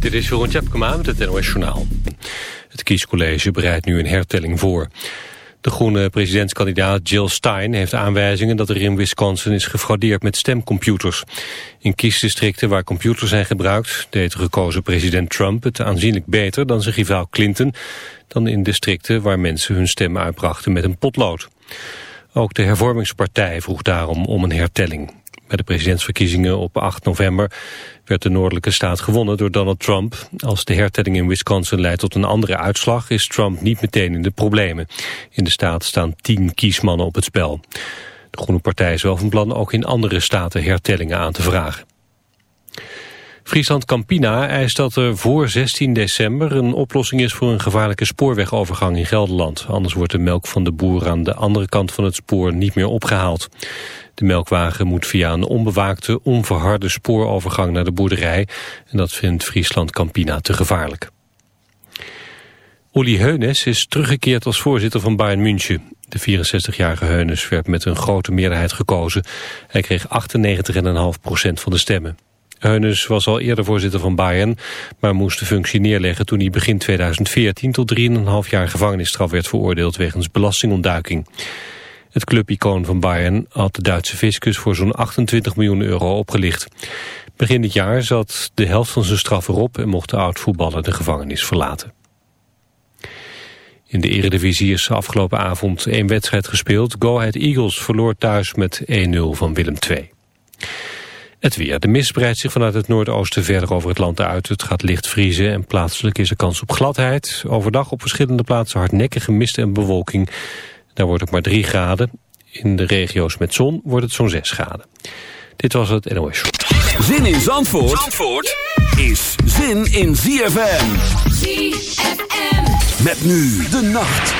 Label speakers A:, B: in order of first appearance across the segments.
A: Dit is Jeroen Tjepkema met het NOS Journaal. Het kiescollege bereidt nu een hertelling voor. De groene presidentskandidaat Jill Stein heeft aanwijzingen dat er in Wisconsin is gefraudeerd met stemcomputers. In kiesdistricten waar computers zijn gebruikt deed gekozen president Trump het aanzienlijk beter dan zijn rivaal Clinton dan in districten waar mensen hun stem uitbrachten met een potlood. Ook de hervormingspartij vroeg daarom om een hertelling. Bij de presidentsverkiezingen op 8 november werd de noordelijke staat gewonnen door Donald Trump. Als de hertelling in Wisconsin leidt tot een andere uitslag is Trump niet meteen in de problemen. In de staat staan tien kiesmannen op het spel. De Groene Partij is wel van plan ook in andere staten hertellingen aan te vragen. Friesland Campina eist dat er voor 16 december een oplossing is voor een gevaarlijke spoorwegovergang in Gelderland. Anders wordt de melk van de boer aan de andere kant van het spoor niet meer opgehaald. De melkwagen moet via een onbewaakte, onverharde spoorovergang naar de boerderij. En dat vindt Friesland Campina te gevaarlijk. Uli Heunes is teruggekeerd als voorzitter van Bayern München. De 64-jarige Heunes werd met een grote meerderheid gekozen. Hij kreeg 98,5% van de stemmen. Heunens was al eerder voorzitter van Bayern, maar moest de functie neerleggen toen hij begin 2014 tot 3,5 jaar gevangenisstraf werd veroordeeld wegens belastingontduiking. Het clubicoon van Bayern had de Duitse fiscus voor zo'n 28 miljoen euro opgelicht. Begin dit jaar zat de helft van zijn straf erop en mocht de oud-voetballer de gevangenis verlaten. In de Eredivisie is afgelopen avond één wedstrijd gespeeld. Go Ahead Eagles verloor thuis met 1-0 van Willem II. Het weer. De mist breidt zich vanuit het noordoosten verder over het land uit. Het gaat licht vriezen en plaatselijk is er kans op gladheid. Overdag op verschillende plaatsen hardnekkige mist en bewolking. Daar wordt het maar 3 graden. In de regio's met zon wordt het zo'n 6 graden. Dit was het NOS.
B: Zin in Zandvoort, Zandvoort is zin in ZFM.
C: ZFM.
B: Met nu de nacht.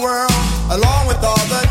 D: world, along with all the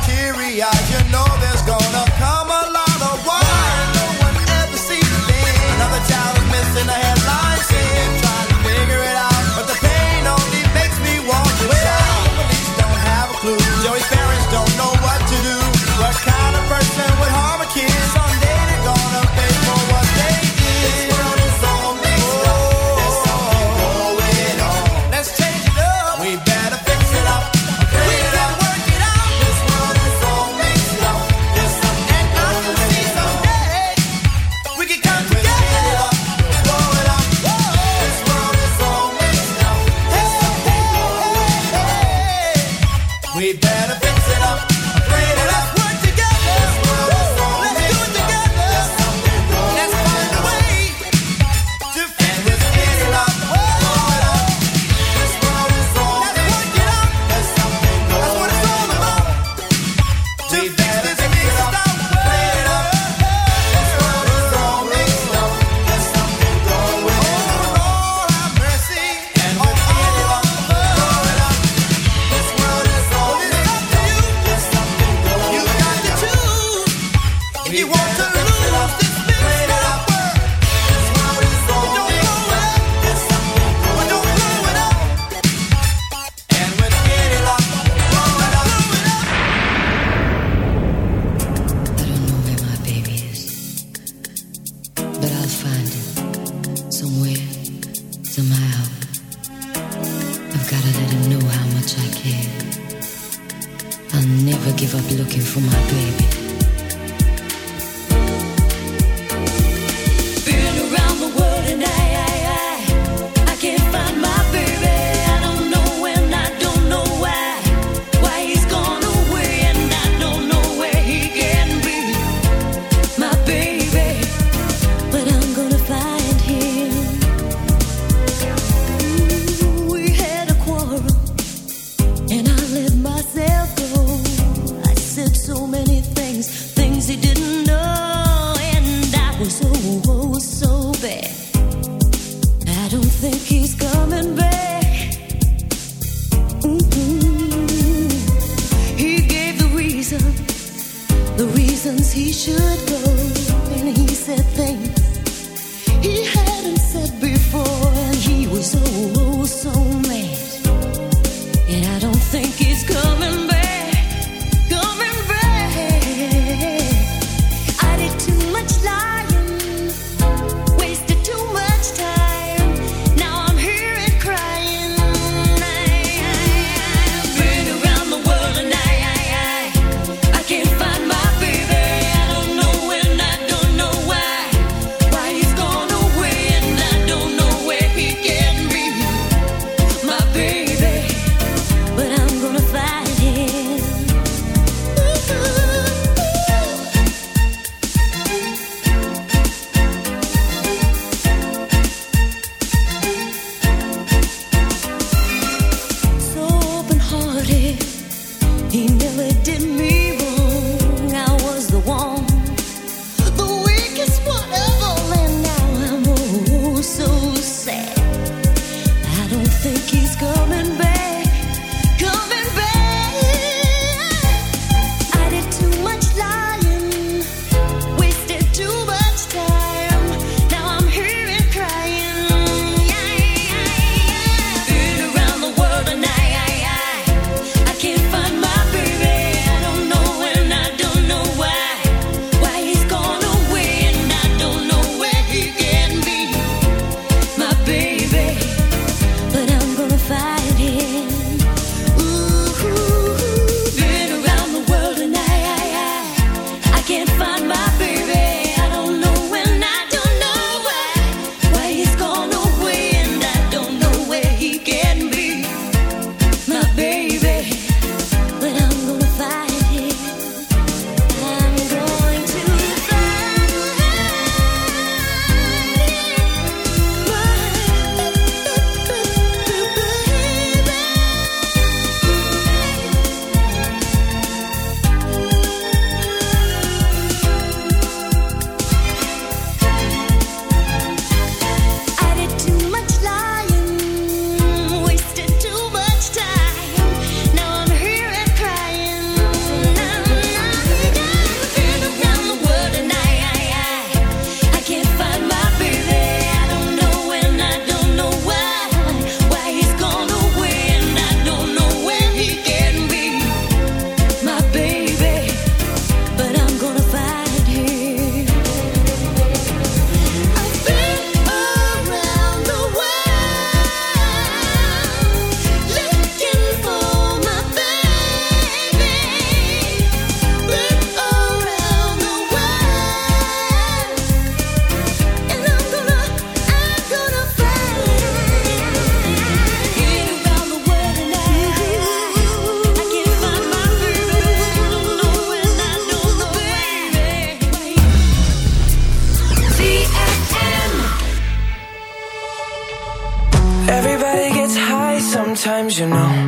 D: times, you know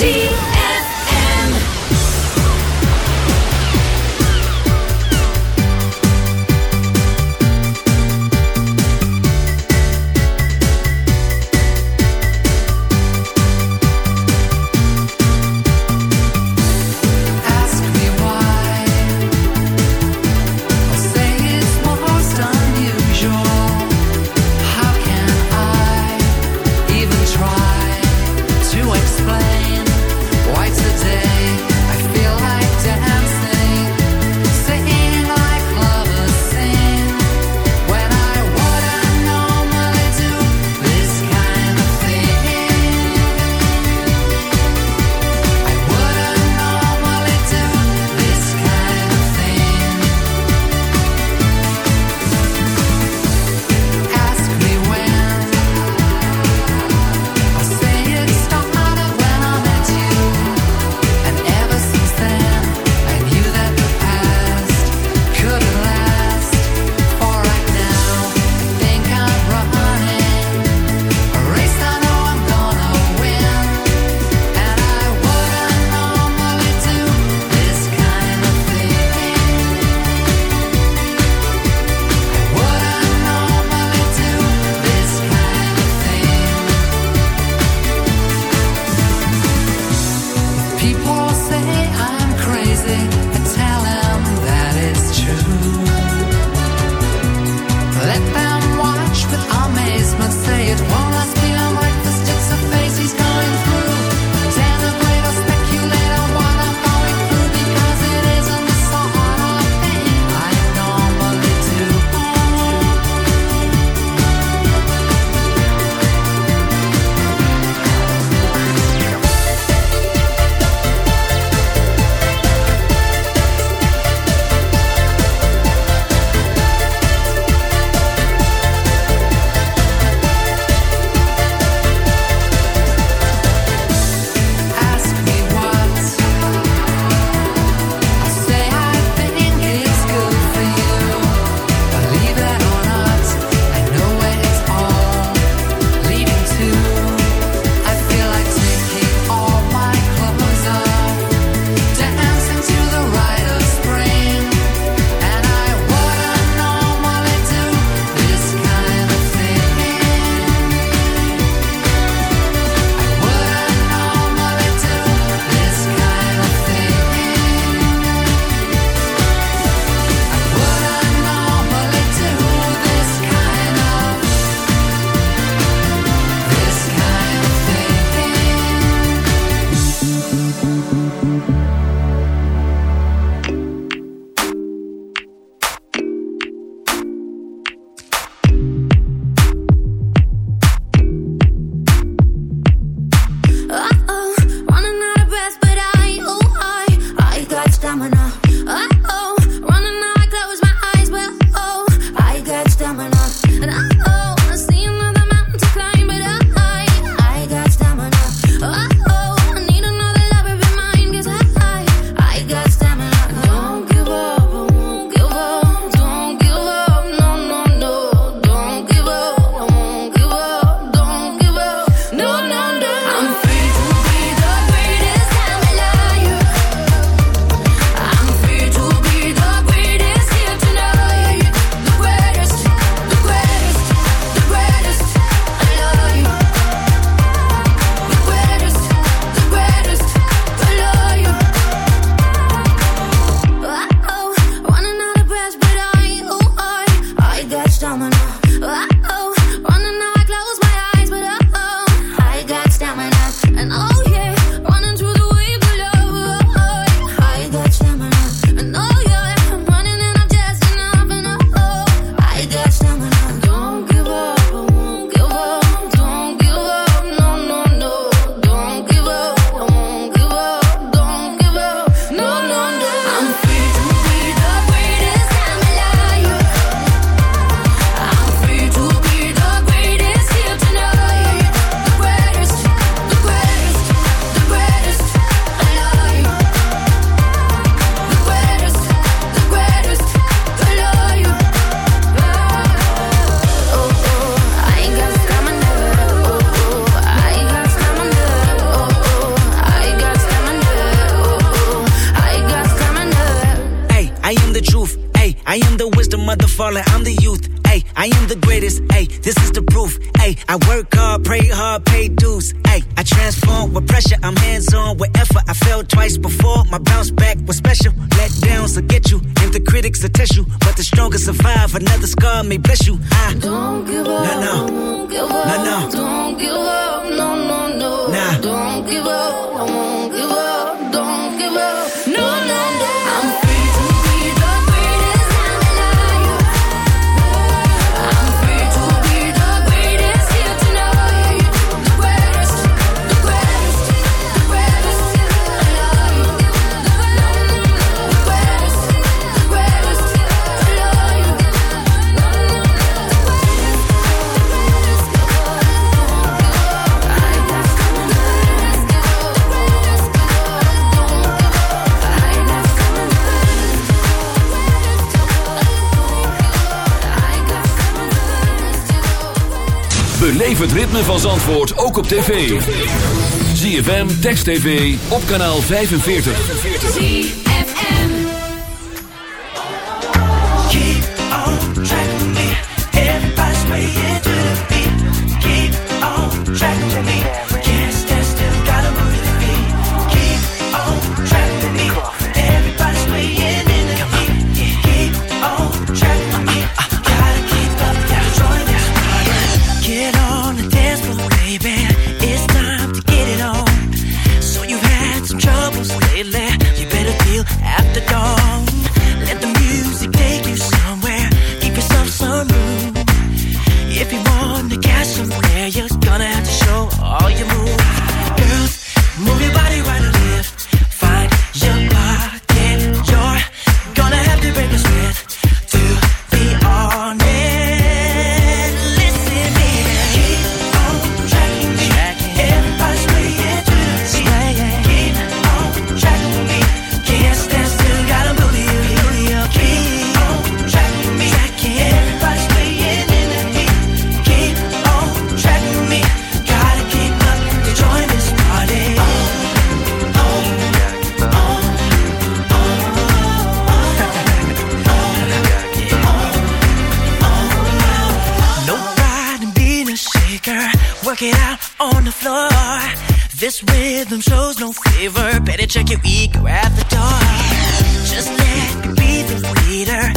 E: See? ritme van
B: Zandvoort ook op tv. ZFM, Text TV, op kanaal 45.
C: ZFM
E: Keep on to me, everybody's way into the beat. Keep on to me. This rhythm shows no favor. Better check your ego at the door. Just let me be the leader.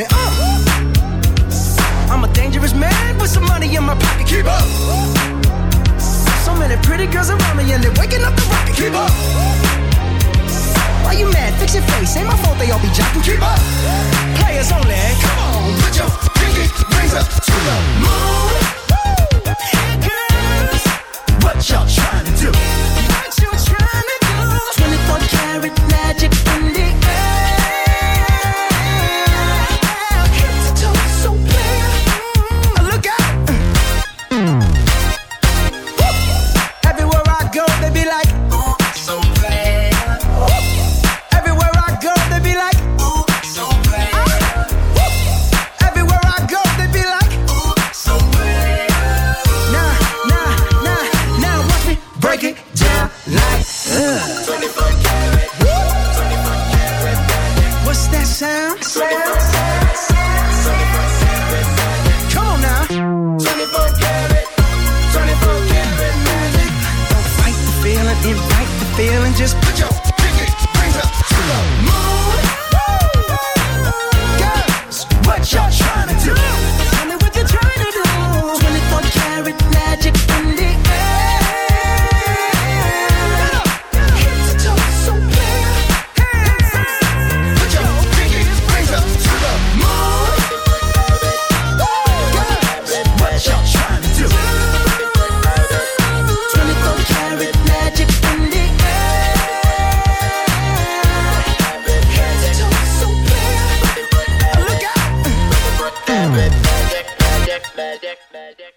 E: me
F: I'm a dangerous man with some money in my pocket. Keep up. So many pretty girls around me and they're waking up the rocket. Keep up. Why you mad? Fix your face. Ain't my fault they all be jocking. Keep up. magic, magic.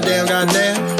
G: goddamn, goddamn.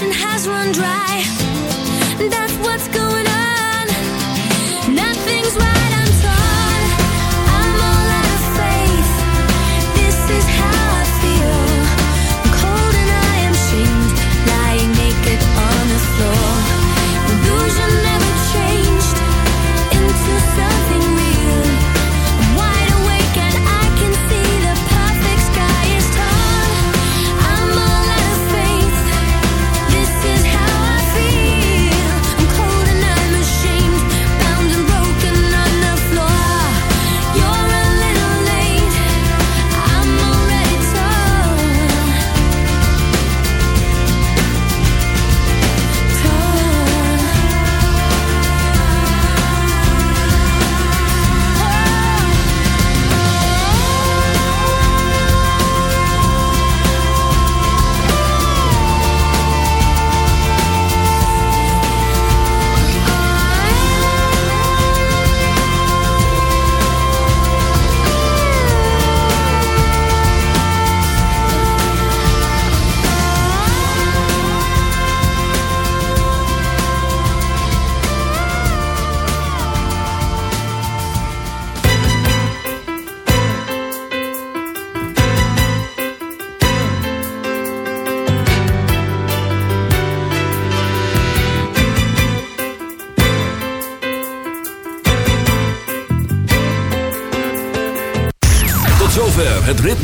H: has run dry. That's what's going